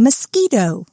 mosquito.